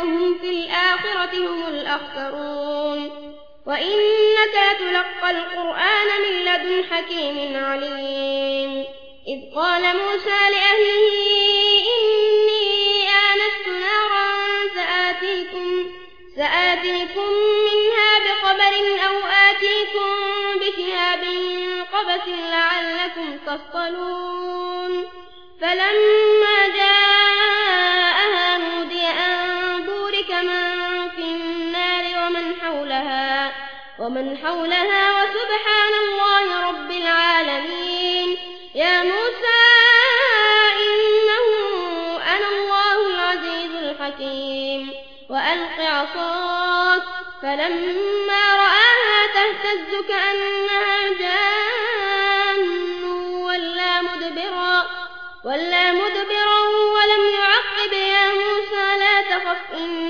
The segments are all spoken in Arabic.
وهم في الآخرة هم الأخسرون. وإنك لتلقى القرآن من لدن حكيم عليم. إذ قال موسى لأهله إني آنست نارا سآتيكم, سآتيكم منها بخبر أو آتيكم بشهاب قبس لعلكم تصطلون فلما حولها. ومن حولها وسبحان الله رب العالمين. يا موسى إنه أنا الله العزيز الحكيم. وألق عصاك فلما رآها تهتز كأنها جان ولا مدبرا, ولا مدبرا ولم يعقب يا موسى لا تخف لا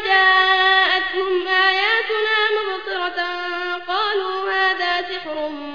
بشر